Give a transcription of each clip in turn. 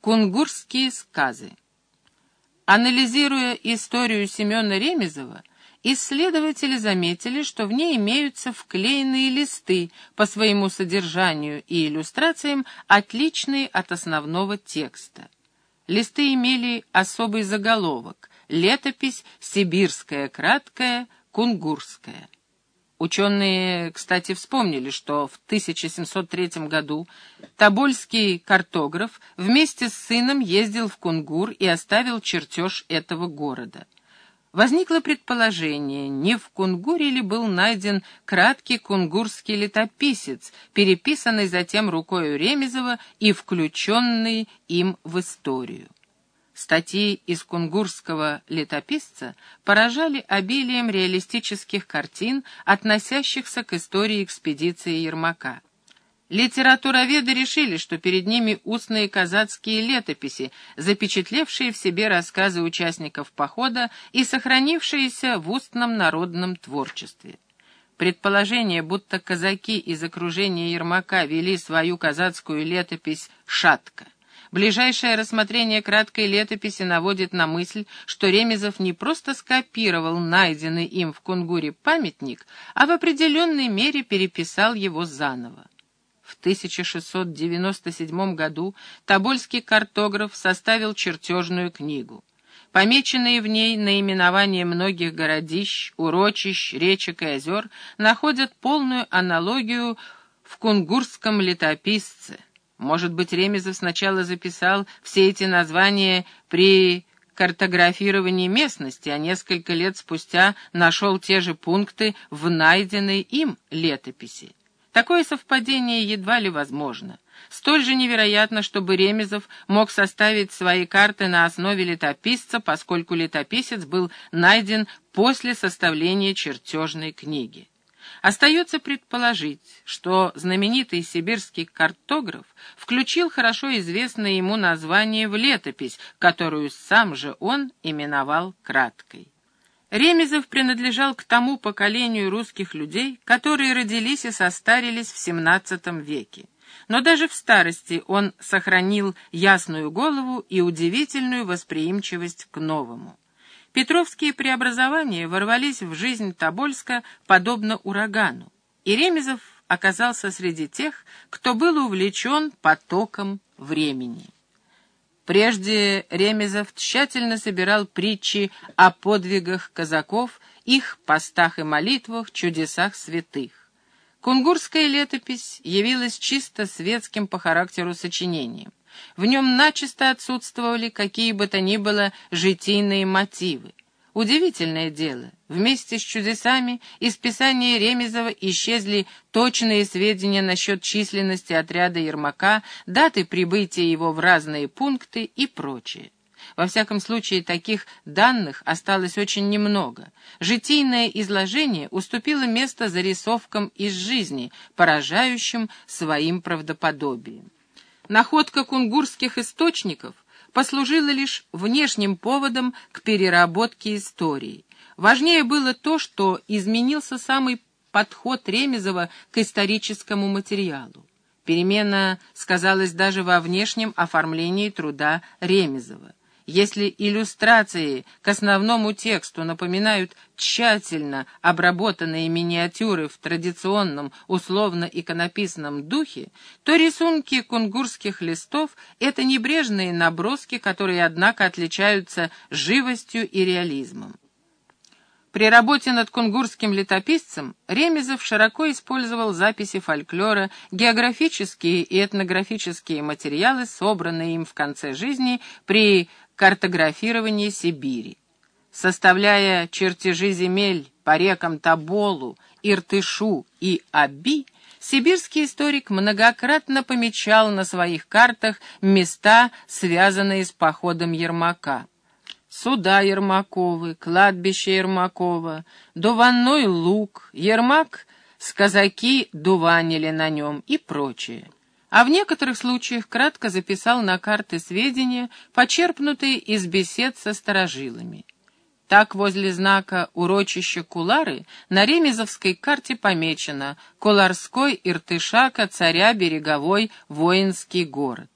Кунгурские сказы. Анализируя историю Семена Ремезова, исследователи заметили, что в ней имеются вклеенные листы по своему содержанию и иллюстрациям, отличные от основного текста. Листы имели особый заголовок «Летопись сибирская краткая, кунгурская». Ученые, кстати, вспомнили, что в 1703 году Тобольский картограф вместе с сыном ездил в Кунгур и оставил чертеж этого города. Возникло предположение, не в Кунгуре ли был найден краткий кунгурский летописец, переписанный затем рукою Ремезова и включенный им в историю. Статьи из кунгурского летописца поражали обилием реалистических картин, относящихся к истории экспедиции Ермака. Литературоведы решили, что перед ними устные казацкие летописи, запечатлевшие в себе рассказы участников похода и сохранившиеся в устном народном творчестве. Предположение, будто казаки из окружения Ермака вели свою казацкую летопись «шатко». Ближайшее рассмотрение краткой летописи наводит на мысль, что Ремезов не просто скопировал найденный им в Кунгуре памятник, а в определенной мере переписал его заново. В 1697 году Тобольский картограф составил чертежную книгу. Помеченные в ней наименования многих городищ, урочищ, речек и озер находят полную аналогию в кунгурском летописце, может быть, Ремезов сначала записал все эти названия при картографировании местности, а несколько лет спустя нашел те же пункты в найденной им летописи. Такое совпадение едва ли возможно. Столь же невероятно, чтобы Ремезов мог составить свои карты на основе летописца, поскольку летописец был найден после составления чертежной книги. Остается предположить, что знаменитый сибирский картограф включил хорошо известное ему название в летопись, которую сам же он именовал краткой. Ремезов принадлежал к тому поколению русских людей, которые родились и состарились в XVII веке. Но даже в старости он сохранил ясную голову и удивительную восприимчивость к новому. Петровские преобразования ворвались в жизнь Тобольска подобно урагану, и Ремезов оказался среди тех, кто был увлечен потоком времени. Прежде Ремезов тщательно собирал притчи о подвигах казаков, их постах и молитвах, чудесах святых. Кунгурская летопись явилась чисто светским по характеру сочинением. В нем начисто отсутствовали какие бы то ни было житийные мотивы. Удивительное дело, вместе с чудесами из писания Ремезова исчезли точные сведения насчет численности отряда Ермака, даты прибытия его в разные пункты и прочее. Во всяком случае, таких данных осталось очень немного. Житийное изложение уступило место зарисовкам из жизни, поражающим своим правдоподобием. Находка кунгурских источников послужила лишь внешним поводом к переработке истории. Важнее было то, что изменился самый подход Ремезова к историческому материалу. Перемена сказалась даже во внешнем оформлении труда Ремезова. Если иллюстрации к основному тексту напоминают тщательно обработанные миниатюры в традиционном условно-иконописном духе, то рисунки кунгурских листов — это небрежные наброски, которые, однако, отличаются живостью и реализмом. При работе над кунгурским летописцем Ремезов широко использовал записи фольклора, географические и этнографические материалы, собранные им в конце жизни при картографирование Сибири. Составляя чертежи земель по рекам Тоболу, Иртышу и Аби, сибирский историк многократно помечал на своих картах места, связанные с походом Ермака. Суда Ермаковы, кладбище Ермакова, Дуванной луг, Ермак с казаки дуванили на нем и прочее а в некоторых случаях кратко записал на карты сведения, почерпнутые из бесед со сторожилами. Так возле знака урочища Кулары на ремезовской карте помечено «Куларской Иртышака, царя береговой, воинский город».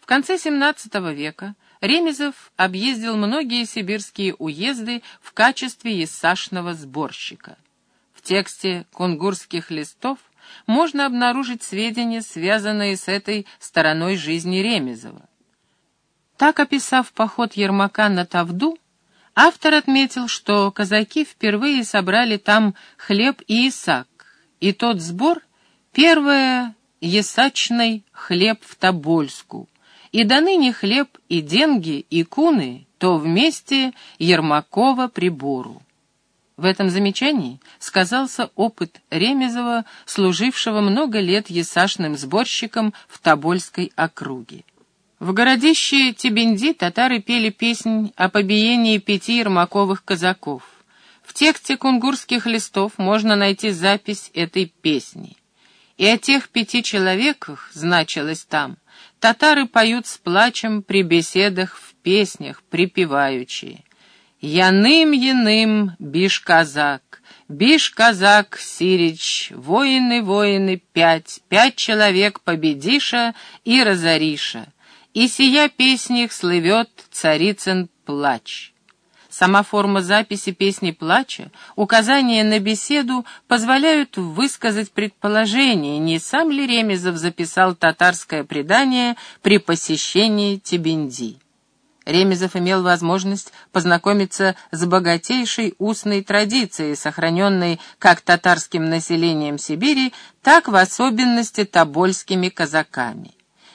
В конце XVII века Ремезов объездил многие сибирские уезды в качестве есашного сборщика. В тексте кунгурских листов можно обнаружить сведения, связанные с этой стороной жизни Ремезова. Так, описав поход Ермака на Тавду, автор отметил, что казаки впервые собрали там хлеб и исак, и тот сбор — первое ясачный хлеб в Тобольску, и до ныне хлеб и деньги, и куны, то вместе Ермакова прибору. В этом замечании сказался опыт Ремезова, служившего много лет ясашным сборщиком в Тобольской округе. В городище Тебенди татары пели песнь о побиении пяти ермаковых казаков. В тексте кунгурских листов можно найти запись этой песни. И о тех пяти человеках, значилось там, татары поют с плачем при беседах в песнях, припеваючи. Яным-яным, биш-казак, биш-казак, Сирич, воины-воины пять, пять человек победиша и разориша, и сия песнях слывет царицын плач. Сама форма записи песни плача, указания на беседу позволяют высказать предположение, не сам ли Ремезов записал татарское предание при посещении Тебенди. Ремезов имел возможность познакомиться с богатейшей устной традицией, сохраненной как татарским населением Сибири, так в особенности тобольскими казаками.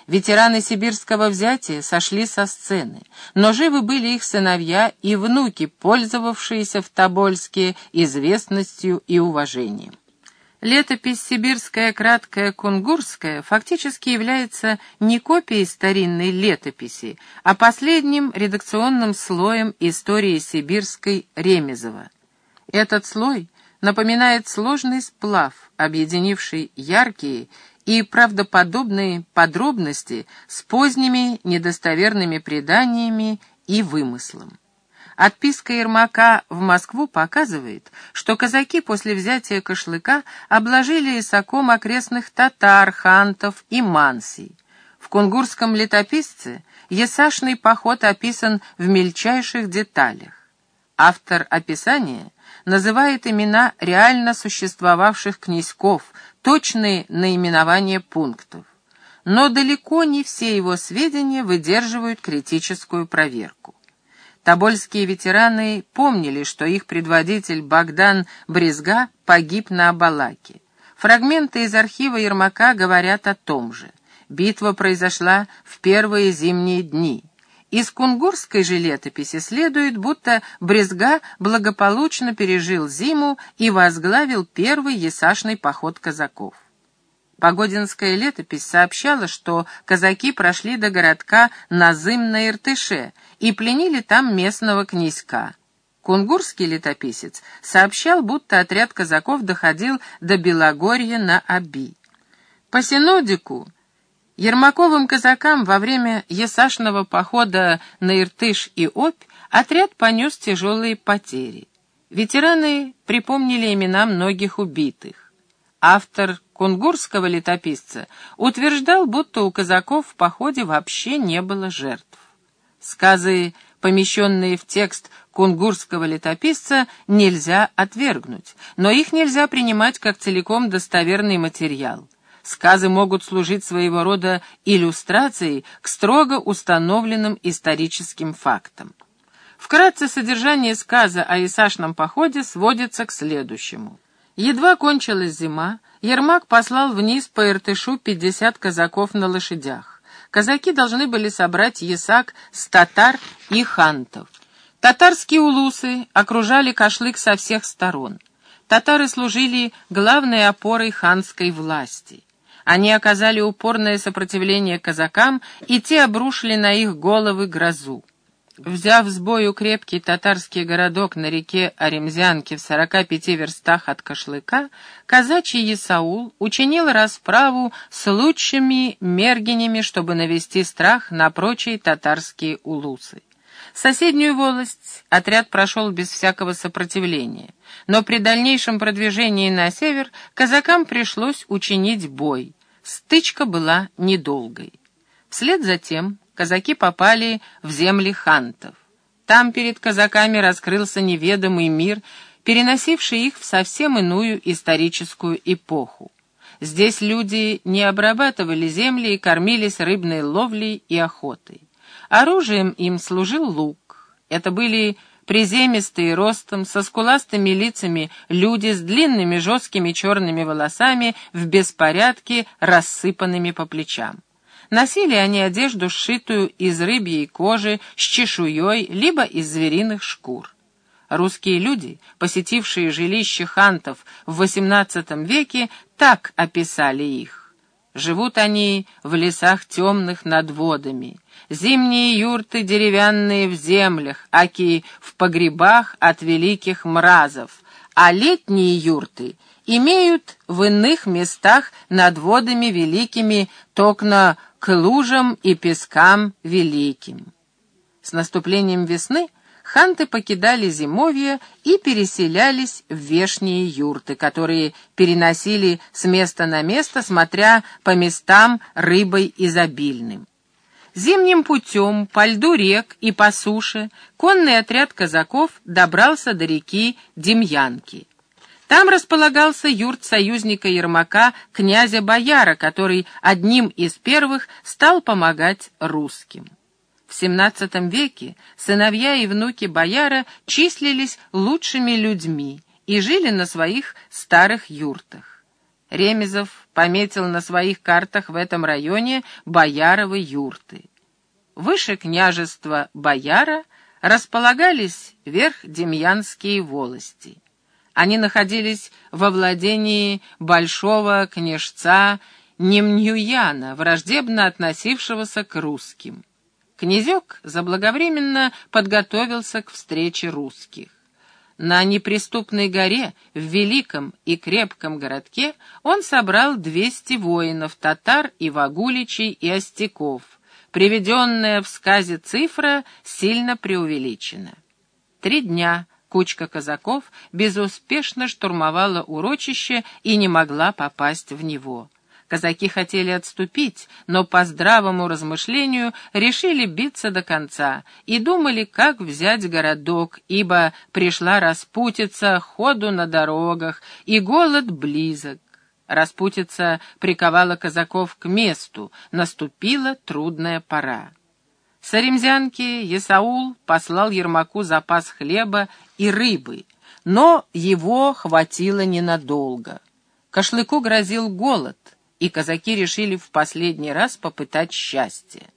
Ветераны сибирского взятия сошли со сцены, но живы были их сыновья и внуки, пользовавшиеся в Тобольске известностью и уважением. Летопись «Сибирская краткая кунгурская» фактически является не копией старинной летописи, а последним редакционным слоем истории сибирской Ремезова. Этот слой напоминает сложный сплав, объединивший яркие и правдоподобные подробности с поздними недостоверными преданиями и вымыслом. Отписка Ермака в Москву показывает, что казаки после взятия Кашлыка обложили Исаком окрестных татар, хантов и мансий. В кунгурском летописце Есашный поход описан в мельчайших деталях. Автор описания называет имена реально существовавших князьков, точные наименования пунктов. Но далеко не все его сведения выдерживают критическую проверку. Тобольские ветераны помнили, что их предводитель Богдан Брезга погиб на Абалаке. Фрагменты из архива Ермака говорят о том же. Битва произошла в первые зимние дни. Из кунгурской же летописи следует, будто Брезга благополучно пережил зиму и возглавил первый ясашный поход казаков. Погодинская летопись сообщала, что казаки прошли до городка Назым на Иртыше и пленили там местного князька. Кунгурский летописец сообщал, будто отряд казаков доходил до Белогорья на Аби. По синодику Ермаковым казакам во время ясашного похода на Иртыш и Обь отряд понес тяжелые потери. Ветераны припомнили имена многих убитых. Автор кунгурского летописца утверждал, будто у казаков в походе вообще не было жертв. Сказы, помещенные в текст кунгурского летописца, нельзя отвергнуть, но их нельзя принимать как целиком достоверный материал. Сказы могут служить своего рода иллюстрацией к строго установленным историческим фактам. Вкратце содержание сказа о Исашном походе сводится к следующему. Едва кончилась зима, Ермак послал вниз по Иртышу пятьдесят казаков на лошадях. Казаки должны были собрать ясак с татар и хантов. Татарские улусы окружали Кашлык со всех сторон. Татары служили главной опорой ханской власти. Они оказали упорное сопротивление казакам, и те обрушили на их головы грозу. Взяв с бою крепкий татарский городок на реке Аремзянке в 45 верстах от Кашлыка, казачий Исаул учинил расправу с лучшими мергенями, чтобы навести страх на прочие татарские улусы. Соседнюю волость отряд прошел без всякого сопротивления, но при дальнейшем продвижении на север казакам пришлось учинить бой. Стычка была недолгой. Вслед за тем казаки попали в земли хантов. Там перед казаками раскрылся неведомый мир, переносивший их в совсем иную историческую эпоху. Здесь люди не обрабатывали земли и кормились рыбной ловлей и охотой. Оружием им служил лук. Это были приземистые ростом, со скуластыми лицами люди с длинными жесткими черными волосами в беспорядке, рассыпанными по плечам. Носили они одежду, сшитую из рыбьей кожи, с чешуей, либо из звериных шкур. Русские люди, посетившие жилище хантов в XVIII веке, так описали их. Живут они в лесах темных над водами, зимние юрты деревянные в землях, аки в погребах от великих мразов, а летние юрты имеют в иных местах над водами великими токно к лужам и пескам великим. С наступлением весны — ханты покидали зимовье и переселялись в вешние юрты, которые переносили с места на место, смотря по местам рыбой изобильным. Зимним путем по льду рек и по суше конный отряд казаков добрался до реки Демьянки. Там располагался юрт союзника Ермака, князя Бояра, который одним из первых стал помогать русским. В XVII веке сыновья и внуки бояра числились лучшими людьми и жили на своих старых юртах. Ремезов пометил на своих картах в этом районе Бояровы юрты. Выше княжества Бояра располагались верхдемьянские волости. Они находились во владении большого княжца Немнюяна, враждебно относившегося к русским. Князек заблаговременно подготовился к встрече русских. На неприступной горе, в великом и крепком городке, он собрал двести воинов, татар и вагуличей и остяков. Приведенная в сказе цифра сильно преувеличена. Три дня кучка казаков безуспешно штурмовала урочище и не могла попасть в него. Казаки хотели отступить, но по здравому размышлению решили биться до конца и думали, как взять городок, ибо пришла распутица ходу на дорогах, и голод близок. Распутица приковала казаков к месту, наступила трудная пора. С Аремзянки Есаул послал Ермаку запас хлеба и рыбы, но его хватило ненадолго. Кашлыку грозил голод — и казаки решили в последний раз попытать счастье.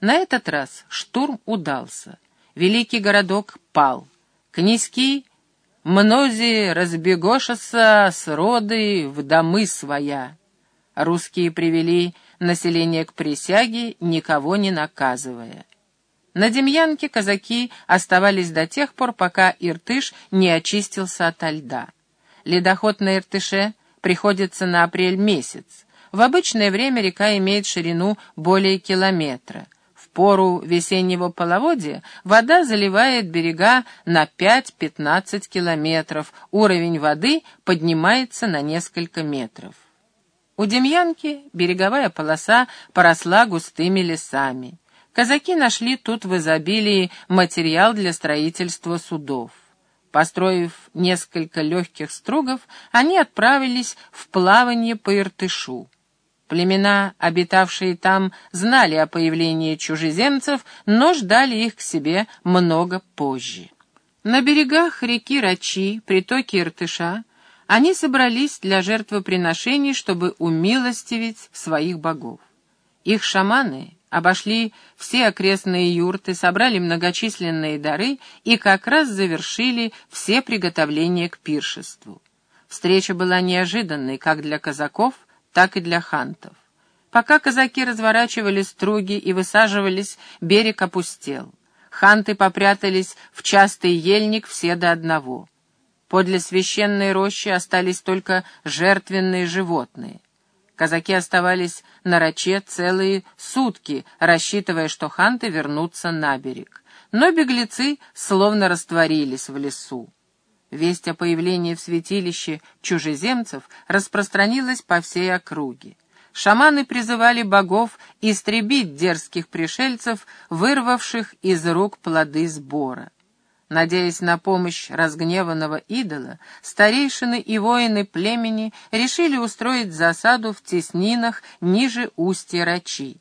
На этот раз штурм удался. Великий городок пал. Князьки мнози разбегошатся с роды в домы своя. Русские привели население к присяге, никого не наказывая. На Демьянке казаки оставались до тех пор, пока Иртыш не очистился ото льда. Ледоход на Иртыше приходится на апрель месяц. В обычное время река имеет ширину более километра. В пору весеннего половодья вода заливает берега на 5-15 километров, уровень воды поднимается на несколько метров. У Демьянки береговая полоса поросла густыми лесами. Казаки нашли тут в изобилии материал для строительства судов. Построив несколько легких стругов, они отправились в плавание по Иртышу. Племена, обитавшие там, знали о появлении чужеземцев, но ждали их к себе много позже. На берегах реки Рачи, притоки Иртыша, они собрались для жертвоприношений, чтобы умилостивить своих богов. Их шаманы обошли все окрестные юрты, собрали многочисленные дары и как раз завершили все приготовления к пиршеству. Встреча была неожиданной как для казаков, так и для хантов. Пока казаки разворачивали струги и высаживались, берег опустел. Ханты попрятались в частый ельник все до одного. Подле священной рощи остались только жертвенные животные. Казаки оставались на раче целые сутки, рассчитывая, что ханты вернутся на берег. Но беглецы словно растворились в лесу. Весть о появлении в святилище чужеземцев распространилась по всей округе. шаманы призывали богов истребить дерзких пришельцев, вырвавших из рук плоды сбора. Надеясь на помощь разгневанного идола, старейшины и воины племени решили устроить засаду в теснинах ниже устья Рачи.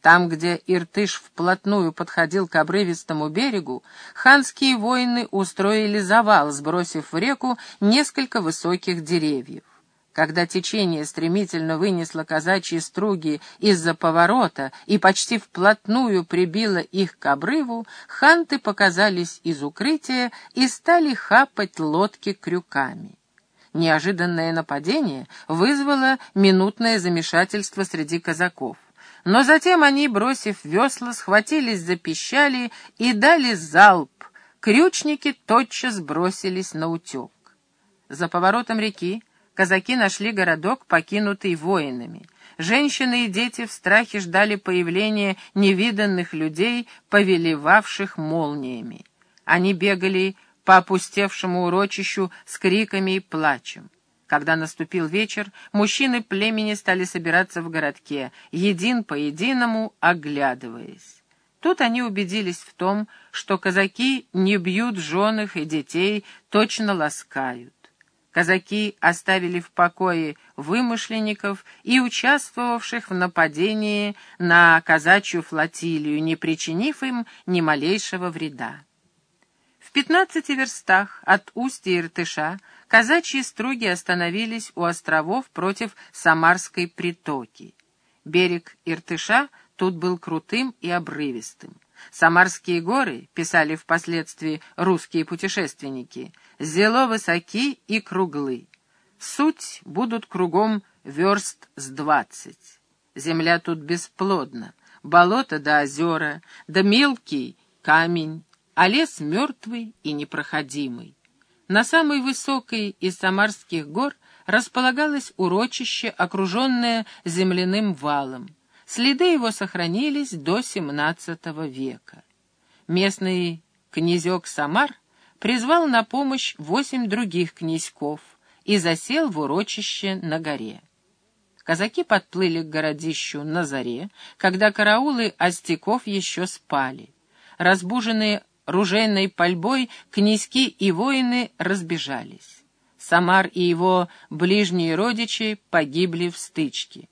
Там, где Иртыш вплотную подходил к обрывистому берегу, ханские воины устроили завал, сбросив в реку несколько высоких деревьев. Когда течение стремительно вынесло казачьи струги из-за поворота и почти вплотную прибило их к обрыву, ханты показались из укрытия и стали хапать лодки крюками. Неожиданное нападение вызвало минутное замешательство среди казаков. Но затем они, бросив весла, схватились за пищали и дали залп. Крючники тотчас бросились на утек. За поворотом реки казаки нашли городок, покинутый воинами. Женщины и дети в страхе ждали появления невиданных людей, повелевавших молниями. Они бегали по опустевшему урочищу с криками и плачем. Когда наступил вечер, мужчины племени стали собираться в городке, един по единому, оглядываясь. Тут они убедились в том, что казаки не бьют женых и детей, точно ласкают. Казаки оставили в покое вымышленников и участвовавших в нападении на казачью флотилию, не причинив им ни малейшего вреда. В пятнадцати верстах от устья Иртыша казачьи струги остановились у островов против Самарской притоки. Берег Иртыша тут был крутым и обрывистым. Самарские горы, писали впоследствии русские путешественники, зело высоки и круглы. Суть будут кругом верст с двадцать. Земля тут бесплодна, болото да озера, да мелкий камень, а лес мертвый и непроходимый. На самой высокой из Самарских гор располагалось урочище, окруженное земляным валом. Следы его сохранились до XVII века. Местный князек Самар призвал на помощь восемь других князьков и засел в урочище на горе. Казаки подплыли к городищу на заре, когда караулы остяков еще спали. Разбуженные ружейной пальбой князьки и воины разбежались. Самар и его ближние родичи погибли в стычке.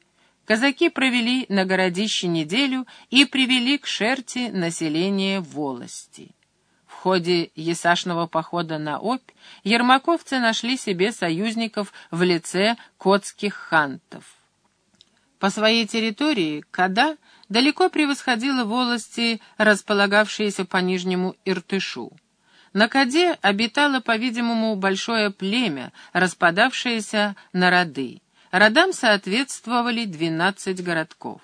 Казаки провели на городище неделю и привели к Шерти население волости. В ходе ясашного похода на Обь ермаковцы нашли себе союзников в лице котских хантов. По своей территории Када далеко превосходила волости, располагавшиеся по Нижнему Иртышу. На Каде обитало, по-видимому, большое племя, распадавшееся на роды. Родам соответствовали двенадцать городков.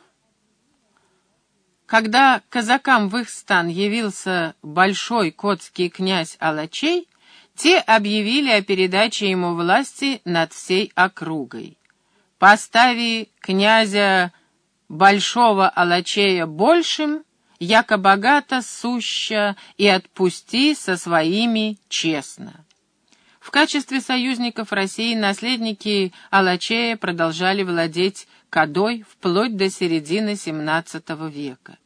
Когда казакам в их стан явился большой котский князь Алачей, те объявили о передаче ему власти над всей округой. «Постави князя Большого Алачея большим, яко богато суща, и отпусти со своими честно». В качестве союзников России наследники Алачея продолжали владеть Кадой вплоть до середины XVII века.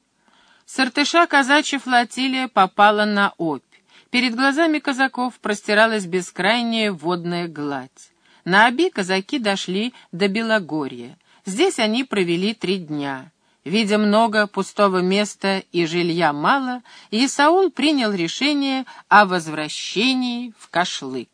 С Иртыша казачья флотилия попала на Обь. Перед глазами казаков простиралась бескрайняя водная гладь. На Оби казаки дошли до Белогорья. Здесь они провели три дня. Видя много пустого места и жилья мало, Исаул принял решение о возвращении в Кашлык.